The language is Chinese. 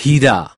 hira